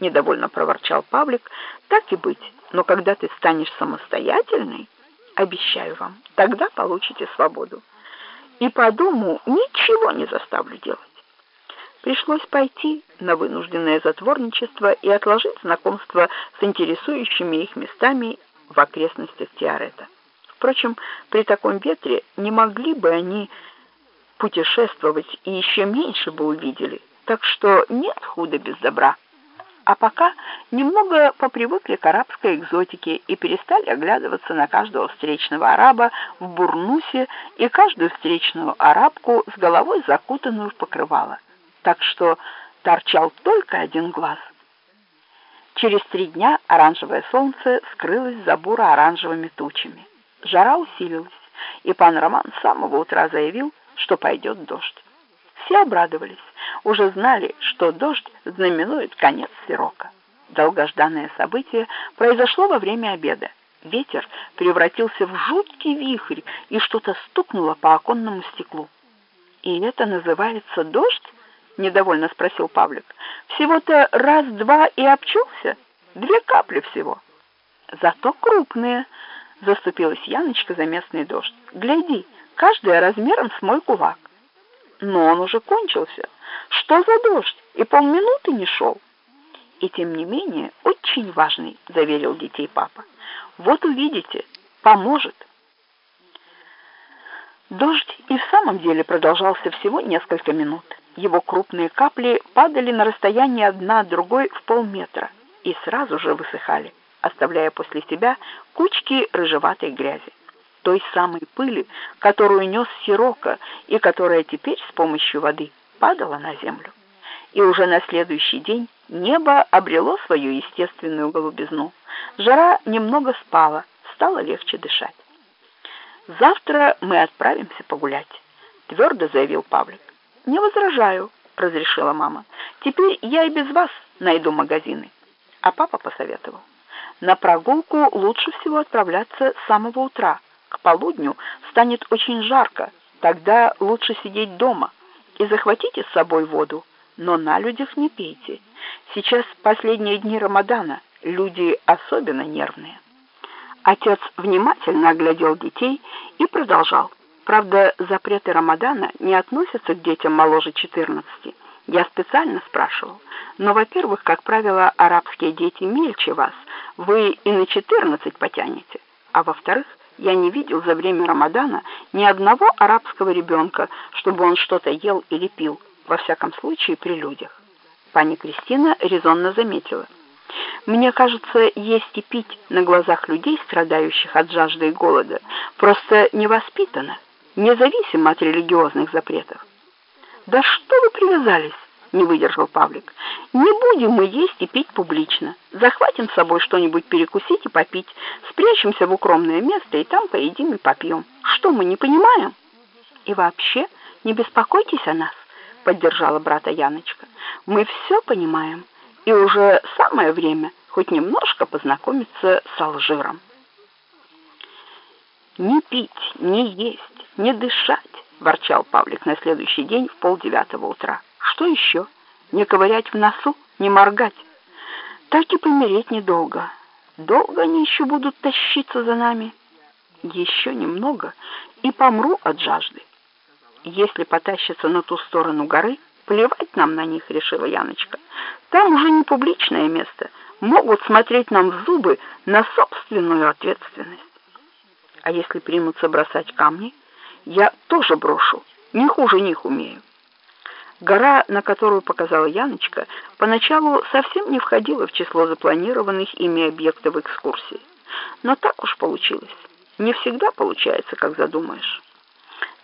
недовольно проворчал Павлик. Так и быть. Но когда ты станешь самостоятельной, обещаю вам, тогда получите свободу. И по дому ничего не заставлю делать. Пришлось пойти на вынужденное затворничество и отложить знакомство с интересующими их местами в окрестностях Тиарета. Впрочем, при таком ветре не могли бы они путешествовать и еще меньше бы увидели, так что нет худа без добра. А пока немного попривыкли к арабской экзотике и перестали оглядываться на каждого встречного араба в бурнусе и каждую встречную арабку с головой закутанную в покрывало так что торчал только один глаз. Через три дня оранжевое солнце скрылось за буро-оранжевыми тучами. Жара усилилась, и пан Роман с самого утра заявил, что пойдет дождь. Все обрадовались, уже знали, что дождь знаменует конец сирока. Долгожданное событие произошло во время обеда. Ветер превратился в жуткий вихрь, и что-то стукнуло по оконному стеклу. И это называется дождь? недовольно спросил Павлик. Всего-то раз-два и обчелся? Две капли всего. Зато крупные, заступилась Яночка за местный дождь. Гляди, каждая размером с мой кулак. Но он уже кончился. Что за дождь? И полминуты не шел. И тем не менее, очень важный, заверил детей папа. Вот увидите, поможет. Дождь и в самом деле продолжался всего несколько минут. Его крупные капли падали на расстояние одна от другой в полметра и сразу же высыхали, оставляя после себя кучки рыжеватой грязи, той самой пыли, которую нес сирока и которая теперь с помощью воды падала на землю. И уже на следующий день небо обрело свою естественную голубизну. Жара немного спала, стало легче дышать. «Завтра мы отправимся погулять», — твердо заявил Павлик. «Не возражаю», — разрешила мама. «Теперь я и без вас найду магазины». А папа посоветовал. «На прогулку лучше всего отправляться с самого утра. К полудню станет очень жарко, тогда лучше сидеть дома. И захватите с собой воду, но на людях не пейте. Сейчас последние дни Рамадана, люди особенно нервные». Отец внимательно оглядел детей и продолжал. Правда, запреты Рамадана не относятся к детям моложе 14. Я специально спрашивал. Но, во-первых, как правило, арабские дети мельче вас. Вы и на 14 потянете. А во-вторых, я не видел за время Рамадана ни одного арабского ребенка, чтобы он что-то ел или пил, во всяком случае при людях. Пани Кристина резонно заметила. Мне кажется, есть и пить на глазах людей, страдающих от жажды и голода, просто невоспитанно независимо от религиозных запретов. Да что вы привязались? Не выдержал Павлик. Не будем мы есть и пить публично. Захватим с собой что-нибудь перекусить и попить, спрячемся в укромное место и там поедим и попьем. Что мы не понимаем? И вообще, не беспокойтесь о нас, поддержала брата Яночка. Мы все понимаем, и уже самое время хоть немножко познакомиться с Алжиром. Не пить, не есть не дышать, ворчал Павлик на следующий день в полдевятого утра. Что еще? Не ковырять в носу, не моргать. Так и помереть недолго. Долго они еще будут тащиться за нами. Еще немного и помру от жажды. Если потащатся на ту сторону горы, плевать нам на них, решила Яночка. Там уже не публичное место. Могут смотреть нам в зубы на собственную ответственность. А если примутся бросать камни? я тоже брошу, не хуже них умею. Гора, на которую показала Яночка, поначалу совсем не входила в число запланированных ими объектов экскурсии. Но так уж получилось. Не всегда получается, как задумаешь.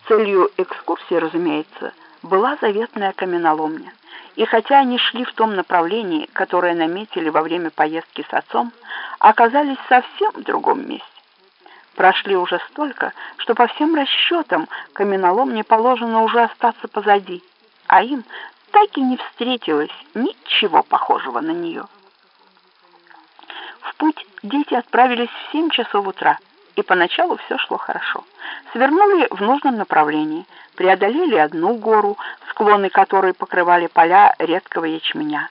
Целью экскурсии, разумеется, была заветная каменоломня. И хотя они шли в том направлении, которое наметили во время поездки с отцом, оказались совсем в другом месте. Прошли уже столько, что по всем расчетам каменоломне положено уже остаться позади, а им так и не встретилось ничего похожего на нее. В путь дети отправились в 7 часов утра, и поначалу все шло хорошо. Свернули в нужном направлении, преодолели одну гору, склоны которой покрывали поля редкого ячменя.